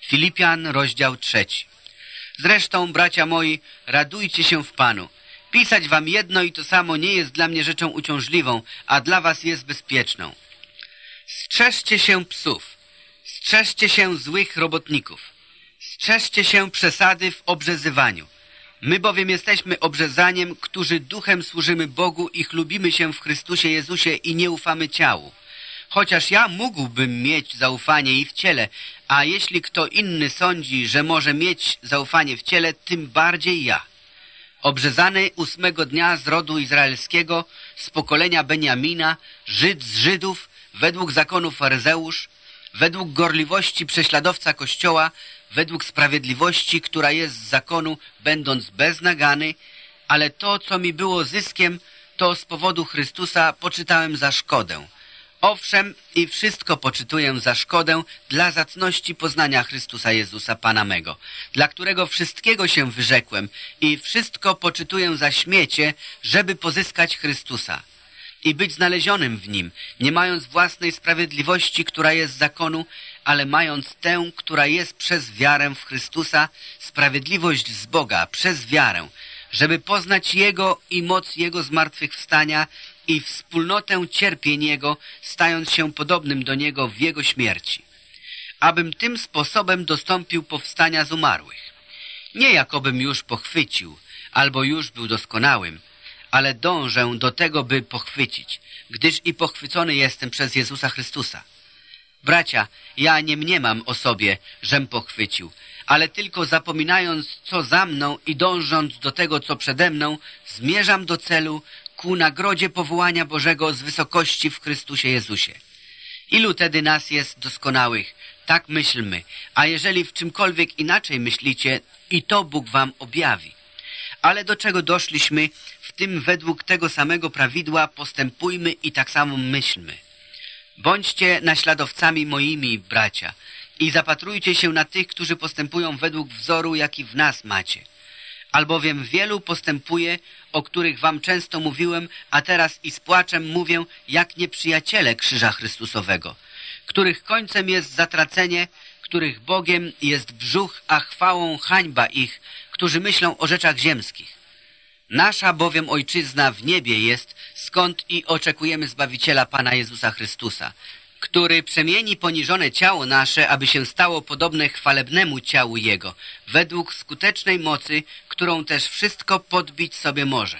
Filipian, rozdział trzeci. Zresztą, bracia moi, radujcie się w Panu. Pisać wam jedno i to samo nie jest dla mnie rzeczą uciążliwą, a dla was jest bezpieczną. Strzeżcie się psów, strzeżcie się złych robotników, strzeżcie się przesady w obrzezywaniu. My bowiem jesteśmy obrzezaniem, którzy duchem służymy Bogu i chlubimy się w Chrystusie Jezusie i nie ufamy ciału. Chociaż ja mógłbym mieć zaufanie i w ciele, a jeśli kto inny sądzi, że może mieć zaufanie w ciele, tym bardziej ja. Obrzezany ósmego dnia z rodu izraelskiego, z pokolenia Beniamina, Żyd z Żydów, według zakonu faryzeusz, według gorliwości prześladowca Kościoła, według sprawiedliwości, która jest z zakonu, będąc beznagany, ale to, co mi było zyskiem, to z powodu Chrystusa poczytałem za szkodę. Owszem, i wszystko poczytuję za szkodę dla zacności poznania Chrystusa Jezusa Pana mego, dla którego wszystkiego się wyrzekłem i wszystko poczytuję za śmiecie, żeby pozyskać Chrystusa i być znalezionym w Nim, nie mając własnej sprawiedliwości, która jest zakonu, ale mając tę, która jest przez wiarę w Chrystusa, sprawiedliwość z Boga przez wiarę, żeby poznać Jego i moc Jego zmartwychwstania i wspólnotę cierpień Jego, stając się podobnym do Niego w Jego śmierci. Abym tym sposobem dostąpił powstania z umarłych. Nie jakobym już pochwycił, albo już był doskonałym, ale dążę do tego, by pochwycić, gdyż i pochwycony jestem przez Jezusa Chrystusa. Bracia, ja nie mniemam o sobie, żem pochwycił, ale tylko zapominając, co za mną i dążąc do tego, co przede mną, zmierzam do celu ku nagrodzie powołania Bożego z wysokości w Chrystusie Jezusie. Ilu tedy nas jest doskonałych? Tak myślmy, a jeżeli w czymkolwiek inaczej myślicie, i to Bóg wam objawi. Ale do czego doszliśmy, w tym według tego samego prawidła postępujmy i tak samo myślmy. Bądźcie naśladowcami moimi, bracia, i zapatrujcie się na tych, którzy postępują według wzoru, jaki w nas macie. Albowiem wielu postępuje, o których wam często mówiłem, a teraz i z płaczem mówię, jak nieprzyjaciele krzyża Chrystusowego, których końcem jest zatracenie, których Bogiem jest brzuch, a chwałą hańba ich, którzy myślą o rzeczach ziemskich. Nasza bowiem Ojczyzna w niebie jest, skąd i oczekujemy Zbawiciela Pana Jezusa Chrystusa, który przemieni poniżone ciało nasze, aby się stało podobne chwalebnemu ciału Jego, według skutecznej mocy, którą też wszystko podbić sobie może.